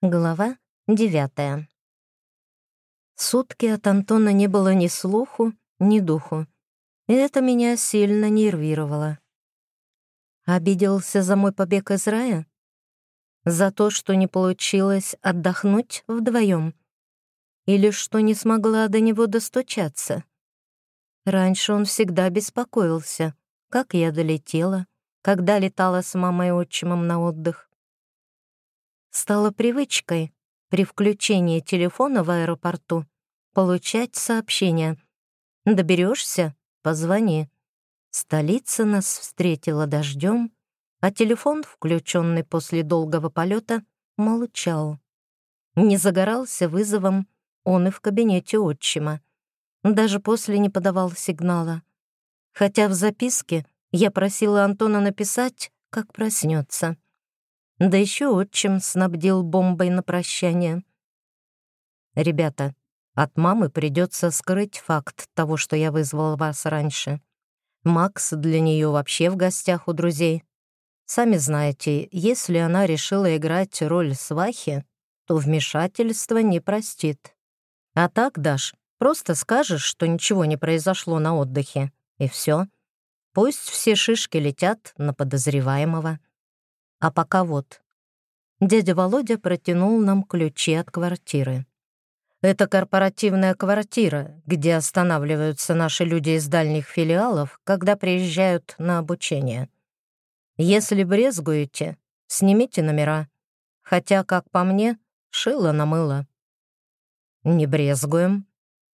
Глава девятая. Сутки от Антона не было ни слуху, ни духу. И это меня сильно нервировало. Обиделся за мой побег из рая? За то, что не получилось отдохнуть вдвоем? Или что не смогла до него достучаться? Раньше он всегда беспокоился, как я долетела, когда летала с мамой и отчимом на отдых стало привычкой при включении телефона в аэропорту получать сообщения. Доберешься? Позвони. Столица нас встретила дождем, а телефон, включенный после долгого полета, молчал. Не загорался вызовом он и в кабинете отчима. Даже после не подавал сигнала. Хотя в записке я просила Антона написать, как проснется. Да еще отчим снабдил бомбой на прощание. «Ребята, от мамы придется скрыть факт того, что я вызвал вас раньше. Макс для нее вообще в гостях у друзей. Сами знаете, если она решила играть роль свахи, то вмешательство не простит. А так, Даш, просто скажешь, что ничего не произошло на отдыхе, и все. Пусть все шишки летят на подозреваемого. А пока вот. Дядя Володя протянул нам ключи от квартиры. Это корпоративная квартира, где останавливаются наши люди из дальних филиалов, когда приезжают на обучение. Если брезгуете, снимите номера. Хотя, как по мне, шило на мыло. Не брезгуем.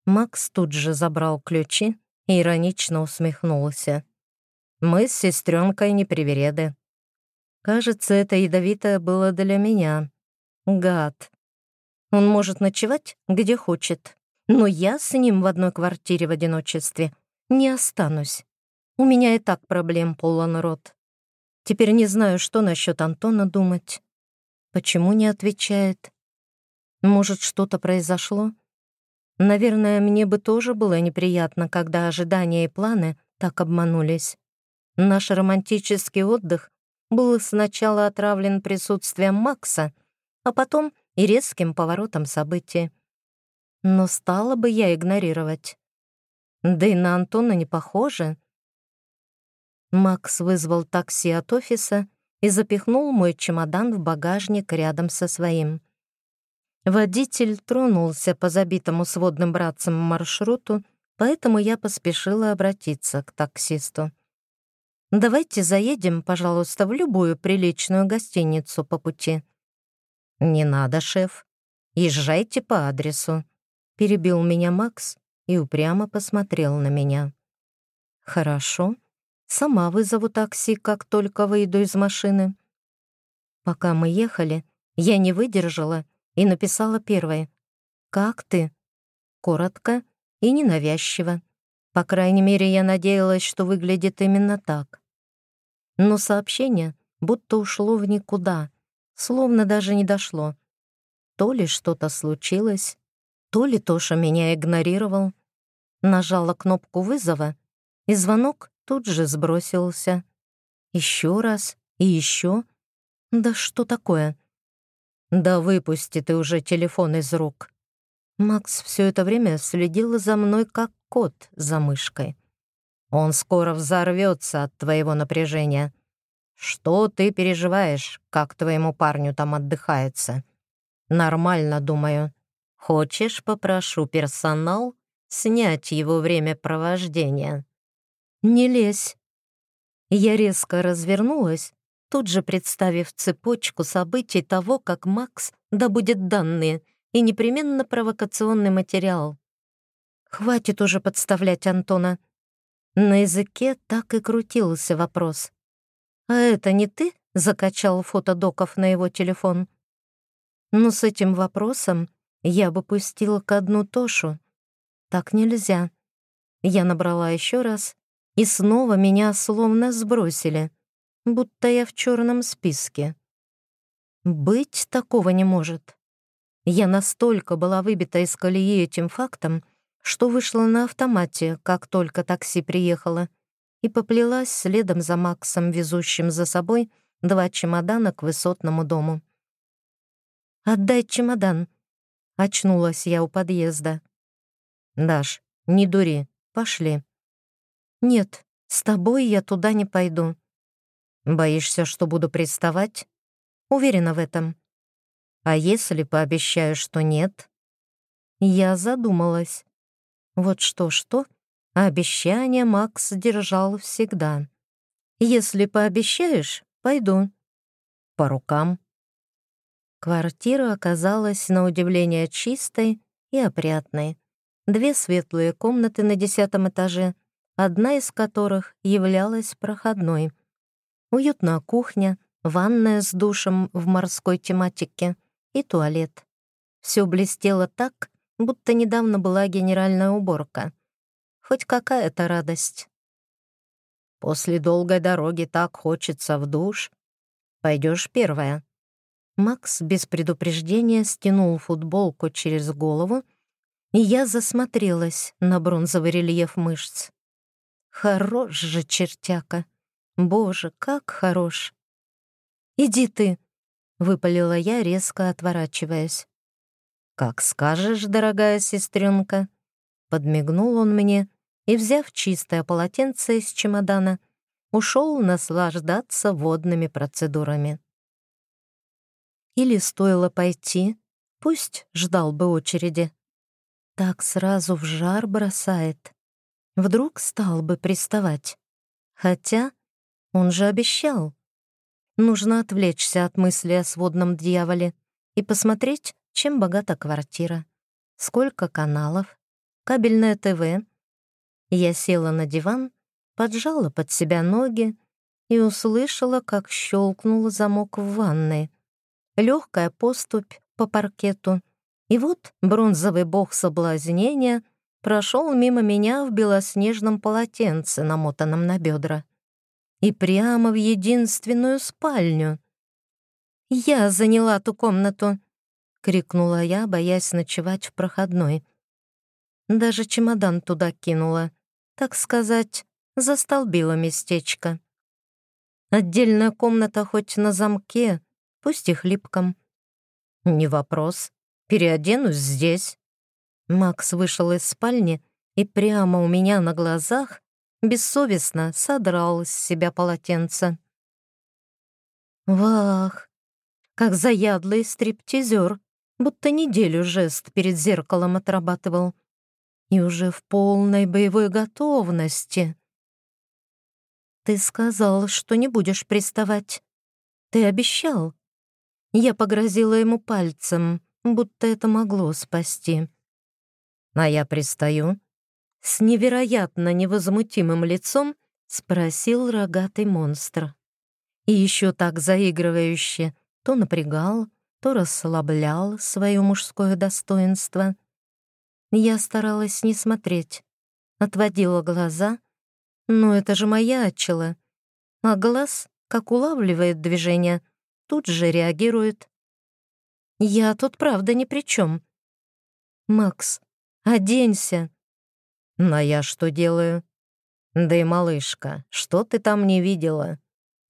Макс тут же забрал ключи и иронично усмехнулся. Мы с сестренкой непривереды. Кажется, это ядовитое было для меня. Гад. Он может ночевать где хочет, но я с ним в одной квартире в одиночестве не останусь. У меня и так проблем полон рот. Теперь не знаю, что насчет Антона думать. Почему не отвечает? Может, что-то произошло? Наверное, мне бы тоже было неприятно, когда ожидания и планы так обманулись. Наш романтический отдых был сначала отравлен присутствием Макса, а потом и резким поворотом событий. Но стала бы я игнорировать. Да и на Антона не похоже. Макс вызвал такси от офиса и запихнул мой чемодан в багажник рядом со своим. Водитель тронулся по забитому сводным братцам маршруту, поэтому я поспешила обратиться к таксисту. Давайте заедем, пожалуйста, в любую приличную гостиницу по пути». «Не надо, шеф. Езжайте по адресу», — перебил меня Макс и упрямо посмотрел на меня. «Хорошо. Сама вызову такси, как только выйду из машины». Пока мы ехали, я не выдержала и написала первое. «Как ты?» Коротко и ненавязчиво. По крайней мере, я надеялась, что выглядит именно так но сообщение будто ушло в никуда, словно даже не дошло. То ли что-то случилось, то ли Тоша меня игнорировал. Нажала кнопку вызова, и звонок тут же сбросился. Еще раз и еще. Да что такое? Да выпусти ты уже телефон из рук. Макс все это время следил за мной, как кот за мышкой. Он скоро взорвется от твоего напряжения. Что ты переживаешь, как твоему парню там отдыхается? Нормально, думаю. Хочешь, попрошу персонал снять его время провождения? Не лезь. Я резко развернулась, тут же представив цепочку событий того, как Макс добудет данные и непременно провокационный материал. Хватит уже подставлять Антона. На языке так и крутился вопрос. «А это не ты?» — закачал фото доков на его телефон. Но с этим вопросом я бы пустила ко дну Тошу. Так нельзя. Я набрала еще раз, и снова меня словно сбросили, будто я в черном списке. Быть такого не может. Я настолько была выбита из колеи этим фактом, что вышла на автомате, как только такси приехало, и поплелась следом за Максом, везущим за собой два чемодана к высотному дому. «Отдай чемодан!» Очнулась я у подъезда. «Даш, не дури, пошли». «Нет, с тобой я туда не пойду». «Боишься, что буду приставать?» «Уверена в этом». «А если пообещаю, что нет?» Я задумалась. Вот что-что, а обещание Макс держал всегда. «Если пообещаешь, пойду». «По рукам». Квартира оказалась на удивление чистой и опрятной. Две светлые комнаты на десятом этаже, одна из которых являлась проходной. Уютная кухня, ванная с душем в морской тематике и туалет. Все блестело так, будто недавно была генеральная уборка. Хоть какая-то радость. После долгой дороги так хочется в душ. Пойдешь первая. Макс без предупреждения стянул футболку через голову, и я засмотрелась на бронзовый рельеф мышц. Хорош же чертяка. Боже, как хорош. «Иди ты», — выпалила я, резко отворачиваясь. «Как скажешь, дорогая сестренка», — подмигнул он мне и, взяв чистое полотенце из чемодана, ушел наслаждаться водными процедурами. Или стоило пойти, пусть ждал бы очереди. Так сразу в жар бросает. Вдруг стал бы приставать. Хотя он же обещал. Нужно отвлечься от мысли о сводном дьяволе и посмотреть, чем богата квартира, сколько каналов, кабельное ТВ. Я села на диван, поджала под себя ноги и услышала, как щелкнул замок в ванной легкая поступь по паркету. И вот бронзовый бог соблазнения прошел мимо меня в белоснежном полотенце, намотанном на бедра. И прямо в единственную спальню. «Я заняла ту комнату!» — крикнула я, боясь ночевать в проходной. Даже чемодан туда кинула, так сказать, застолбила местечко. Отдельная комната хоть на замке, пусть и хлипком. «Не вопрос. Переоденусь здесь». Макс вышел из спальни и прямо у меня на глазах бессовестно содрал с себя полотенце. Вах! Как заядлый стриптизер, будто неделю жест перед зеркалом отрабатывал. И уже в полной боевой готовности. «Ты сказал, что не будешь приставать. Ты обещал». Я погрозила ему пальцем, будто это могло спасти. «А я пристаю?» С невероятно невозмутимым лицом спросил рогатый монстр. И еще так заигрывающе то напрягал, то расслаблял свое мужское достоинство. Я старалась не смотреть, отводила глаза, но это же моя отчела, а глаз, как улавливает движение, тут же реагирует. «Я тут правда ни при чем. «Макс, оденься!» «Но я что делаю?» «Да и малышка, что ты там не видела?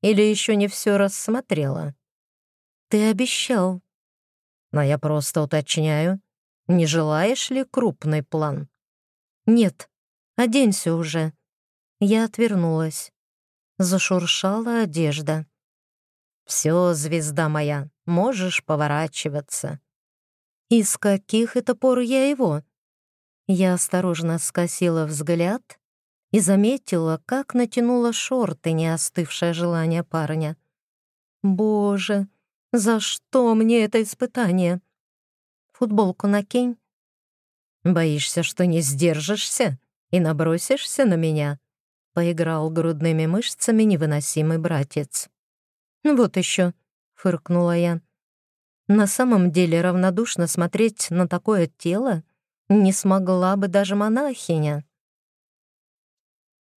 Или еще не все рассмотрела?» «Ты обещал». «Но я просто уточняю. Не желаешь ли крупный план?» «Нет, оденься уже». Я отвернулась. Зашуршала одежда. «Все, звезда моя, можешь поворачиваться». «И с каких это пор я его?» Я осторожно скосила взгляд и заметила, как натянула шорты неостывшее желание парня. «Боже, за что мне это испытание?» «Футболку накинь». «Боишься, что не сдержишься и набросишься на меня?» — поиграл грудными мышцами невыносимый братец. «Ну «Вот еще», — фыркнула я. «На самом деле равнодушно смотреть на такое тело не смогла бы даже монахиня».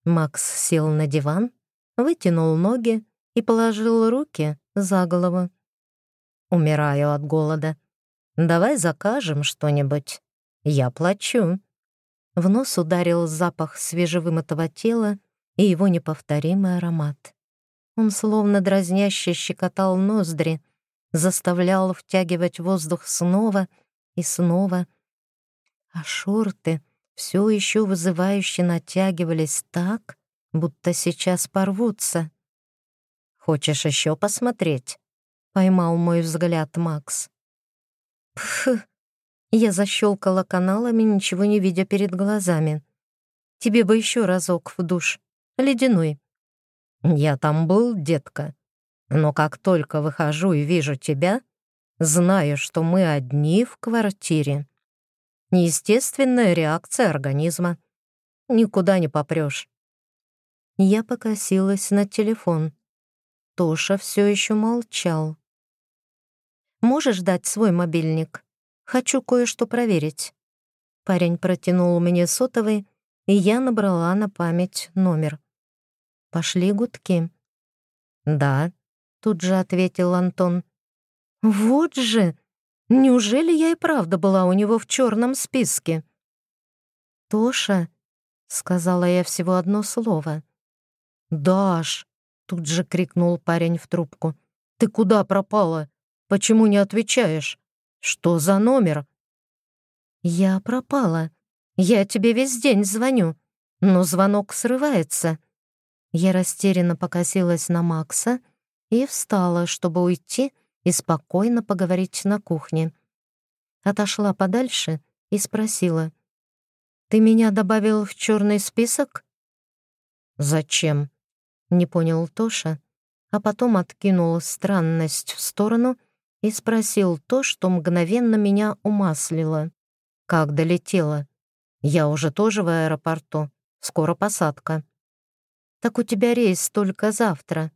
Макс сел на диван, вытянул ноги и положил руки за голову. «Умираю от голода. Давай закажем что-нибудь. Я плачу». В нос ударил запах свежевымытого тела и его неповторимый аромат. Он словно дразняще щекотал ноздри, заставлял втягивать воздух снова и снова. А шорты все еще вызывающе натягивались так, будто сейчас порвутся. «Хочешь еще посмотреть?» — поймал мой взгляд Макс. «Пф!» Я защелкала каналами, ничего не видя перед глазами. «Тебе бы еще разок в душ. Ледяной». «Я там был, детка. Но как только выхожу и вижу тебя, знаю, что мы одни в квартире. Естественная реакция организма. Никуда не попрешь. Я покосилась на телефон. Тоша все еще молчал. «Можешь дать свой мобильник? Хочу кое-что проверить». Парень протянул мне сотовый, и я набрала на память номер. Пошли гудки. «Да», — тут же ответил Антон. «Вот же! Неужели я и правда была у него в черном списке?» «Тоша», — сказала я всего одно слово. «Даш!» — тут же крикнул парень в трубку. «Ты куда пропала? Почему не отвечаешь? Что за номер?» «Я пропала. Я тебе весь день звоню, но звонок срывается». Я растерянно покосилась на Макса и встала, чтобы уйти и спокойно поговорить на кухне. Отошла подальше и спросила. «Ты меня добавил в черный список?» «Зачем?» — не понял Тоша, а потом откинул странность в сторону и спросил то, что мгновенно меня умаслило. «Как долетела? Я уже тоже в аэропорту. Скоро посадка». «Так у тебя рейс только завтра».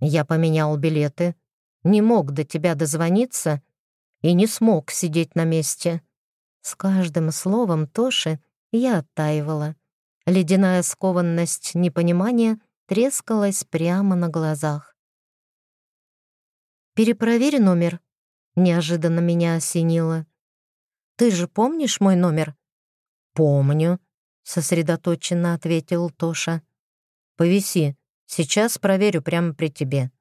Я поменял билеты, не мог до тебя дозвониться и не смог сидеть на месте. С каждым словом Тоши я оттаивала. Ледяная скованность непонимания трескалась прямо на глазах. «Перепроверь номер», — неожиданно меня осенило. «Ты же помнишь мой номер?» «Помню», — сосредоточенно ответил Тоша. «Повиси, сейчас проверю прямо при тебе».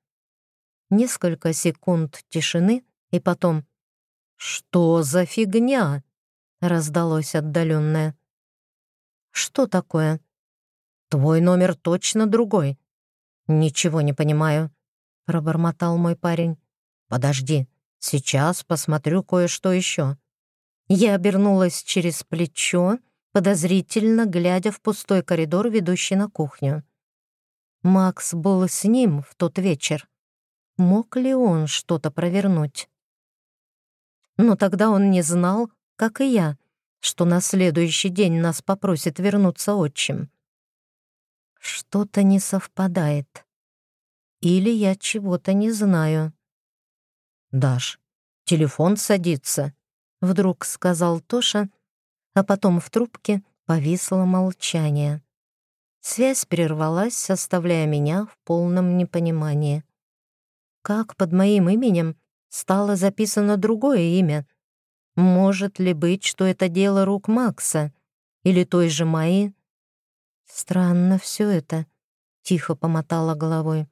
Несколько секунд тишины, и потом «Что за фигня?» — раздалось отдаленное. «Что такое?» «Твой номер точно другой». «Ничего не понимаю», — пробормотал мой парень. «Подожди, сейчас посмотрю кое-что еще». Я обернулась через плечо, подозрительно глядя в пустой коридор, ведущий на кухню. Макс был с ним в тот вечер. Мог ли он что-то провернуть? Но тогда он не знал, как и я, что на следующий день нас попросит вернуться отчим. Что-то не совпадает. Или я чего-то не знаю. «Даш, телефон садится», — вдруг сказал Тоша, а потом в трубке повисло молчание. Связь прервалась, оставляя меня в полном непонимании. Как под моим именем стало записано другое имя? Может ли быть, что это дело рук Макса или той же Майи? Странно все это, тихо помотала головой.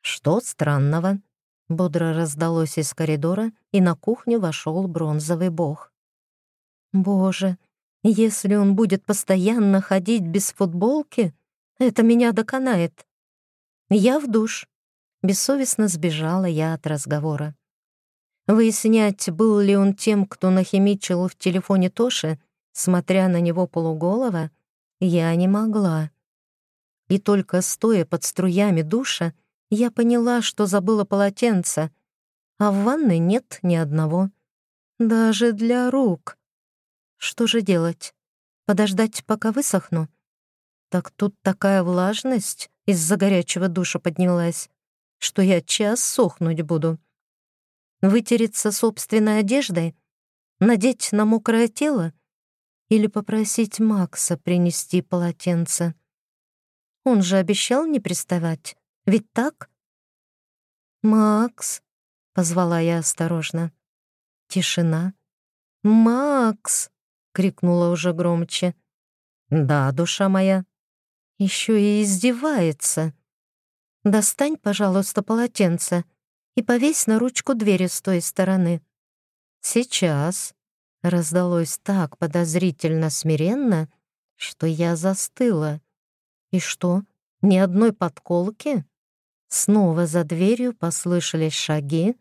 Что странного? Бодро раздалось из коридора, и на кухню вошел бронзовый бог. Боже, если он будет постоянно ходить без футболки, это меня доконает. Я в душ. Бессовестно сбежала я от разговора. Выяснять, был ли он тем, кто нахимичил в телефоне Тоши, смотря на него полуголого, я не могла. И только стоя под струями душа, я поняла, что забыла полотенце, а в ванной нет ни одного. Даже для рук. Что же делать? Подождать, пока высохну? Так тут такая влажность из-за горячего душа поднялась что я час сохнуть буду. Вытереться собственной одеждой, надеть на мокрое тело или попросить Макса принести полотенце. Он же обещал не приставать, ведь так? «Макс», — позвала я осторожно. Тишина. «Макс!» — крикнула уже громче. «Да, душа моя». Еще и издевается. «Достань, пожалуйста, полотенце. и повесь на ручку двери с той стороны». «Сейчас», — раздалось так подозрительно смиренно, что я застыла. «И что, ни одной подколки?» Снова за дверью послышались шаги,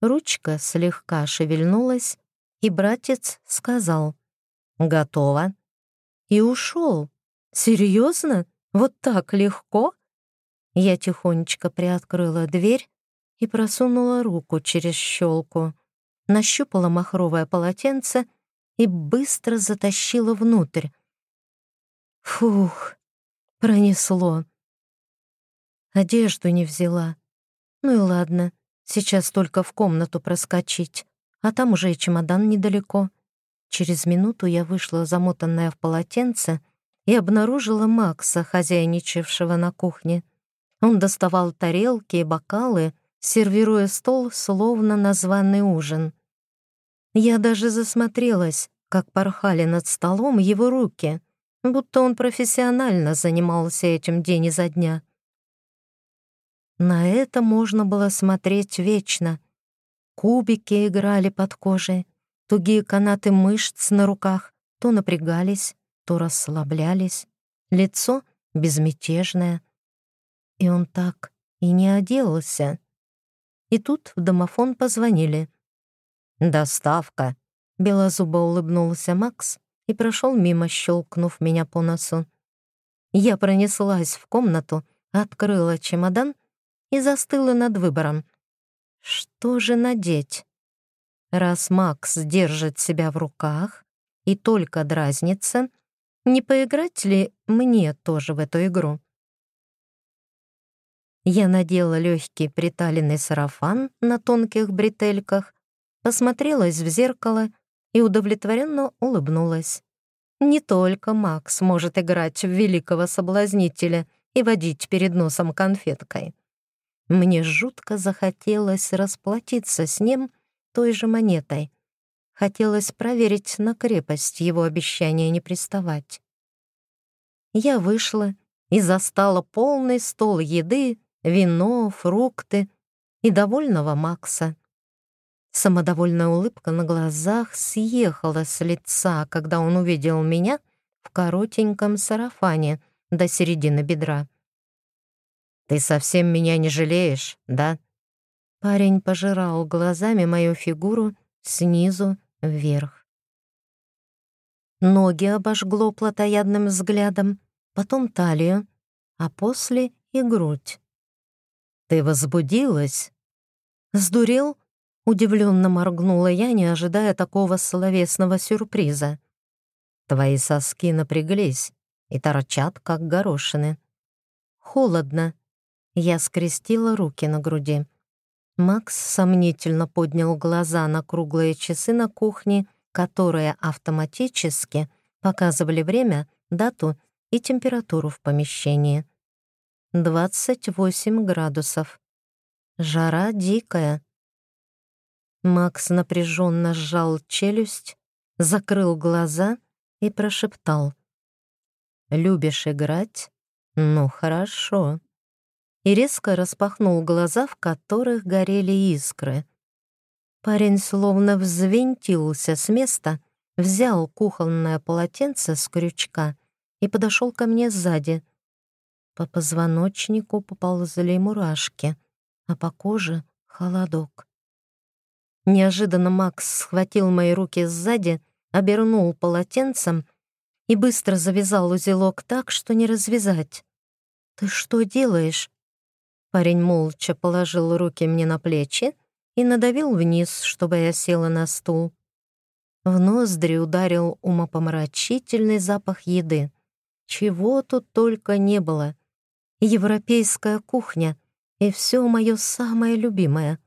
ручка слегка шевельнулась, и братец сказал «Готово». И ушел. «Серьезно? Вот так легко?» Я тихонечко приоткрыла дверь и просунула руку через щелку, нащупала махровое полотенце и быстро затащила внутрь. Фух, пронесло. Одежду не взяла. Ну и ладно, сейчас только в комнату проскочить, а там уже и чемодан недалеко. Через минуту я вышла, замотанная в полотенце, и обнаружила Макса, хозяйничавшего на кухне. Он доставал тарелки и бокалы, сервируя стол, словно на званый ужин. Я даже засмотрелась, как порхали над столом его руки, будто он профессионально занимался этим день изо дня. На это можно было смотреть вечно. Кубики играли под кожей, тугие канаты мышц на руках то напрягались, то расслаблялись, лицо безмятежное. И он так и не оделся. И тут в домофон позвонили. «Доставка», — белозубо улыбнулся Макс и прошел мимо, щелкнув меня по носу. Я пронеслась в комнату, открыла чемодан и застыла над выбором. Что же надеть? Раз Макс держит себя в руках и только дразнится, не поиграть ли мне тоже в эту игру? Я надела легкий приталенный сарафан на тонких бретельках, посмотрелась в зеркало и удовлетворенно улыбнулась. Не только Макс может играть в великого соблазнителя и водить перед носом конфеткой. Мне жутко захотелось расплатиться с ним той же монетой. Хотелось проверить на крепость его обещания не приставать. Я вышла и застала полный стол еды, вино, фрукты и довольного Макса. Самодовольная улыбка на глазах съехала с лица, когда он увидел меня в коротеньком сарафане до середины бедра. «Ты совсем меня не жалеешь, да?» Парень пожирал глазами мою фигуру снизу вверх. Ноги обожгло плотоядным взглядом, потом талию, а после и грудь. «Ты возбудилась?» «Сдурел?» — удивленно моргнула я, не ожидая такого словесного сюрприза. «Твои соски напряглись и торчат, как горошины. Холодно, я скрестила руки на груди. Макс сомнительно поднял глаза на круглые часы на кухне, которые автоматически показывали время, дату и температуру в помещении. 28 градусов. Жара дикая. Макс напряженно сжал челюсть, закрыл глаза и прошептал. «Любишь играть? Ну, хорошо» и резко распахнул глаза, в которых горели искры. Парень словно взвинтился с места, взял кухонное полотенце с крючка и подошел ко мне сзади. По позвоночнику поползли мурашки, а по коже — холодок. Неожиданно Макс схватил мои руки сзади, обернул полотенцем и быстро завязал узелок так, что не развязать. «Ты что делаешь?» Парень молча положил руки мне на плечи и надавил вниз, чтобы я села на стул. В ноздри ударил умопомрачительный запах еды. Чего тут только не было. Европейская кухня и все мое самое любимое.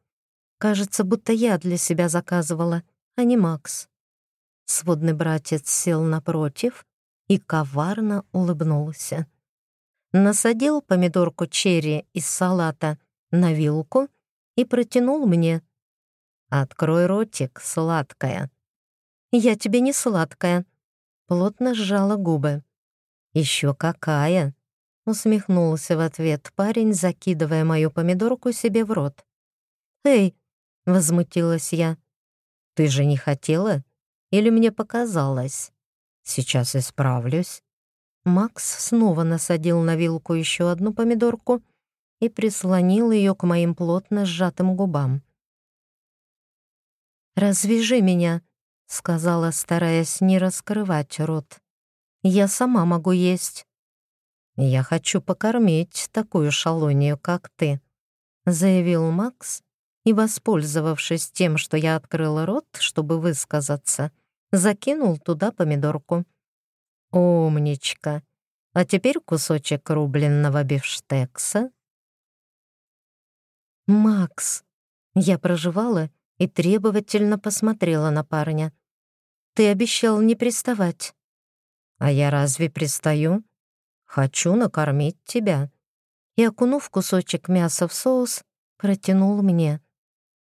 Кажется, будто я для себя заказывала, а не Макс. Сводный братец сел напротив и коварно улыбнулся насадил помидорку черри из салата на вилку и протянул мне. «Открой ротик, сладкая». «Я тебе не сладкая», — плотно сжала губы. «Еще какая!» — усмехнулся в ответ парень, закидывая мою помидорку себе в рот. «Эй!» — возмутилась я. «Ты же не хотела? Или мне показалось? Сейчас исправлюсь». Макс снова насадил на вилку еще одну помидорку и прислонил ее к моим плотно сжатым губам. «Развяжи меня», — сказала, стараясь не раскрывать рот. «Я сама могу есть». «Я хочу покормить такую шалунью, как ты», — заявил Макс, и, воспользовавшись тем, что я открыла рот, чтобы высказаться, закинул туда помидорку. «Умничка! А теперь кусочек рубленного бифштекса». «Макс!» Я проживала и требовательно посмотрела на парня. «Ты обещал не приставать». «А я разве пристаю? Хочу накормить тебя». И, окунув кусочек мяса в соус, протянул мне.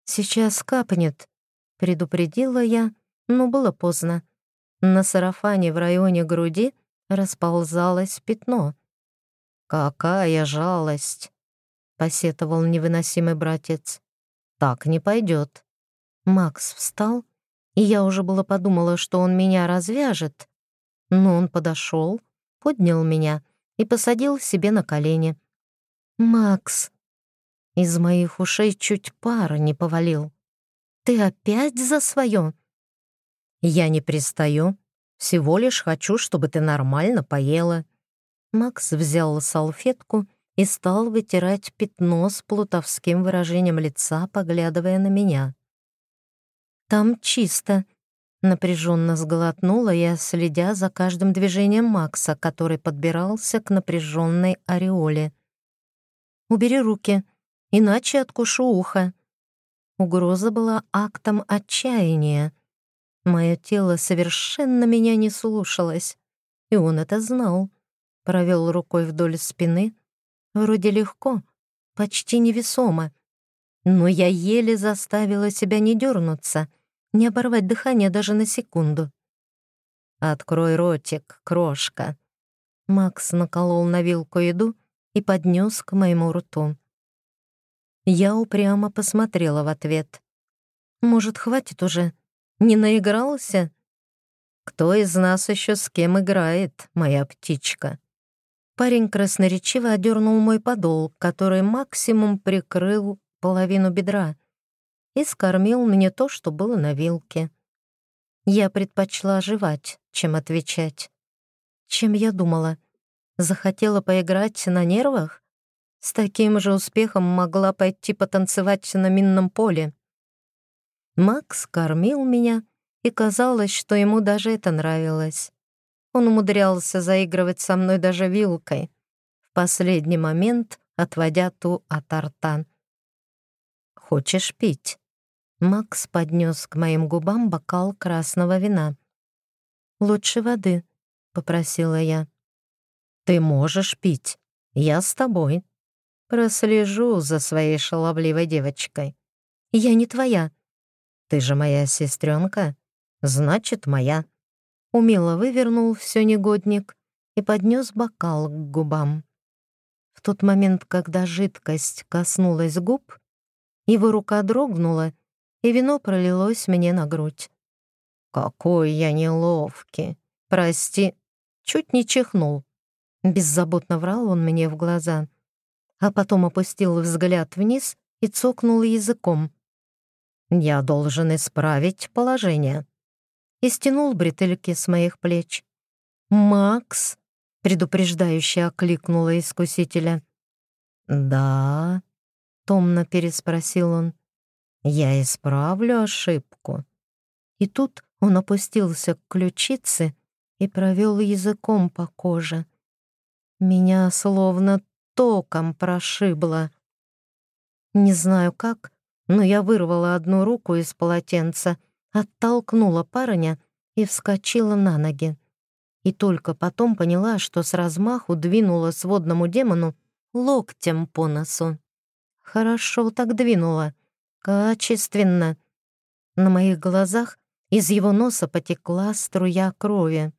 «Сейчас капнет», — предупредила я, но было поздно. На сарафане в районе груди расползалось пятно. «Какая жалость!» — посетовал невыносимый братец. «Так не пойдет». Макс встал, и я уже было подумала, что он меня развяжет, но он подошел, поднял меня и посадил себе на колени. «Макс!» Из моих ушей чуть пара не повалил. «Ты опять за свое?» «Я не пристаю. Всего лишь хочу, чтобы ты нормально поела». Макс взял салфетку и стал вытирать пятно с плутовским выражением лица, поглядывая на меня. «Там чисто», — напряженно сглотнула я, следя за каждым движением Макса, который подбирался к напряженной ореоле. «Убери руки, иначе откушу ухо». Угроза была актом отчаяния. Мое тело совершенно меня не слушалось, и он это знал. Провел рукой вдоль спины, вроде легко, почти невесомо, но я еле заставила себя не дернуться, не оборвать дыхание даже на секунду. «Открой ротик, крошка!» Макс наколол на вилку еду и поднес к моему рту. Я упрямо посмотрела в ответ. «Может, хватит уже? Не наигрался?» «Кто из нас еще с кем играет, моя птичка?» Парень красноречиво одернул мой подол, который максимум прикрыл половину бедра и скормил мне то, что было на вилке. Я предпочла жевать, чем отвечать. Чем я думала? Захотела поиграть на нервах? С таким же успехом могла пойти потанцевать на минном поле. Макс кормил меня, и казалось, что ему даже это нравилось. Он умудрялся заигрывать со мной даже вилкой, в последний момент отводя ту от артан. «Хочешь пить?» Макс поднес к моим губам бокал красного вина. «Лучше воды», — попросила я. «Ты можешь пить. Я с тобой. Прослежу за своей шаловливой девочкой. Я не твоя». «Ты же моя сестренка. Значит, моя». Умело вывернул все негодник и поднес бокал к губам. В тот момент, когда жидкость коснулась губ, его рука дрогнула, и вино пролилось мне на грудь. «Какой я неловкий! Прости!» Чуть не чихнул. Беззаботно врал он мне в глаза, а потом опустил взгляд вниз и цокнул языком. «Я должен исправить положение». И стянул бретельки с моих плеч. «Макс!» — предупреждающе окликнула искусителя. «Да?» Томно переспросил он. «Я исправлю ошибку». И тут он опустился к ключице и провел языком по коже. Меня словно током прошибло. Не знаю как, но я вырвала одну руку из полотенца, оттолкнула парня и вскочила на ноги. И только потом поняла, что с размаху двинула сводному демону локтем по носу. Хорошо так двинула. Качественно. На моих глазах из его носа потекла струя крови.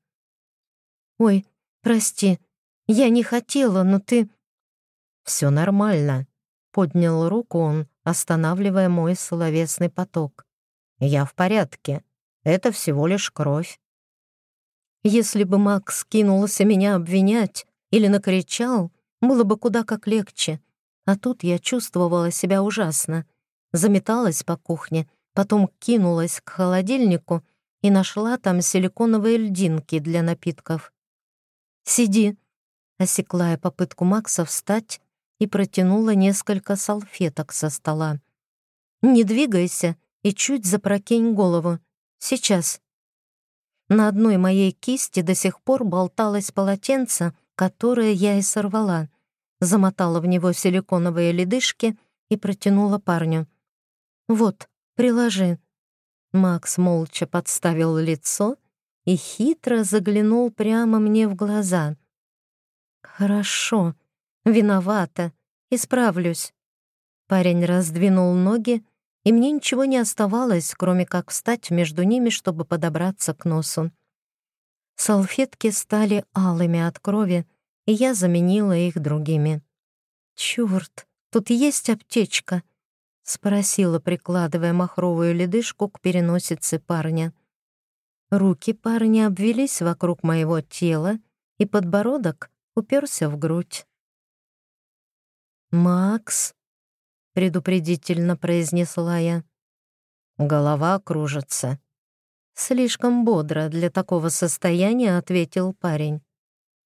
«Ой, прости, я не хотела, но ты...» «Все нормально. Поднял руку он, останавливая мой словесный поток. «Я в порядке. Это всего лишь кровь». Если бы Макс кинулся меня обвинять или накричал, было бы куда как легче. А тут я чувствовала себя ужасно. Заметалась по кухне, потом кинулась к холодильнику и нашла там силиконовые льдинки для напитков. «Сиди», — осекла я попытку Макса встать и протянула несколько салфеток со стола. «Не двигайся и чуть запрокинь голову. Сейчас». На одной моей кисти до сих пор болталось полотенце, которое я и сорвала. Замотала в него силиконовые ледышки и протянула парню. «Вот, приложи». Макс молча подставил лицо и хитро заглянул прямо мне в глаза. «Хорошо, виновата, исправлюсь». Парень раздвинул ноги, и мне ничего не оставалось, кроме как встать между ними, чтобы подобраться к носу. Салфетки стали алыми от крови, и я заменила их другими. «Чёрт, тут есть аптечка», — спросила, прикладывая махровую ледышку к переносице парня. Руки парня обвелись вокруг моего тела, и подбородок уперся в грудь. «Макс», — предупредительно произнесла я, — «голова кружится». Слишком бодро для такого состояния ответил парень.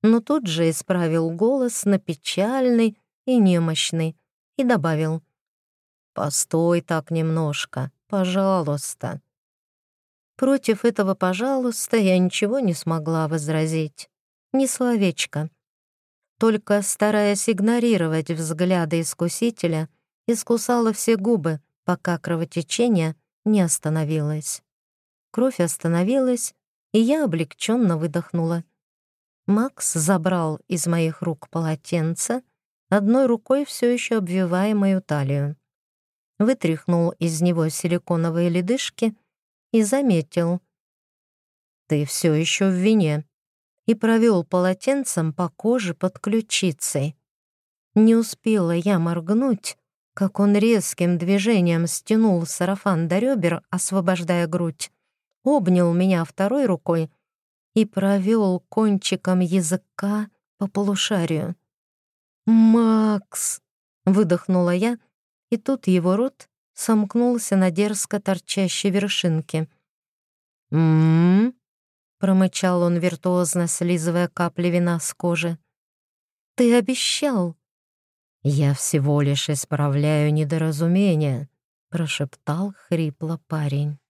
Но тут же исправил голос на печальный и немощный и добавил «Постой так немножко, пожалуйста». Против этого «пожалуйста» я ничего не смогла возразить. Ни словечко. Только, стараясь игнорировать взгляды искусителя, искусала все губы, пока кровотечение не остановилось. Кровь остановилась, и я облегченно выдохнула. Макс забрал из моих рук полотенце, одной рукой все еще обвивая мою талию. Вытряхнул из него силиконовые ледышки и заметил. «Ты все еще в вине», и провел полотенцем по коже под ключицей. Не успела я моргнуть, как он резким движением стянул сарафан до ребер, освобождая грудь, обнял меня второй рукой и провел кончиком языка по полушарию. «Макс!» — выдохнула я, и тут его рот сомкнулся на дерзко торчащей вершинке. «М-м-м», промычал он виртуозно, слизывая капли вина с кожи. «Ты обещал!» «Я всего лишь исправляю недоразумение», — прошептал хрипло парень.